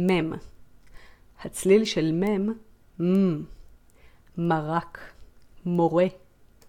מם. הצליל של מם, מ, מרק, מורה.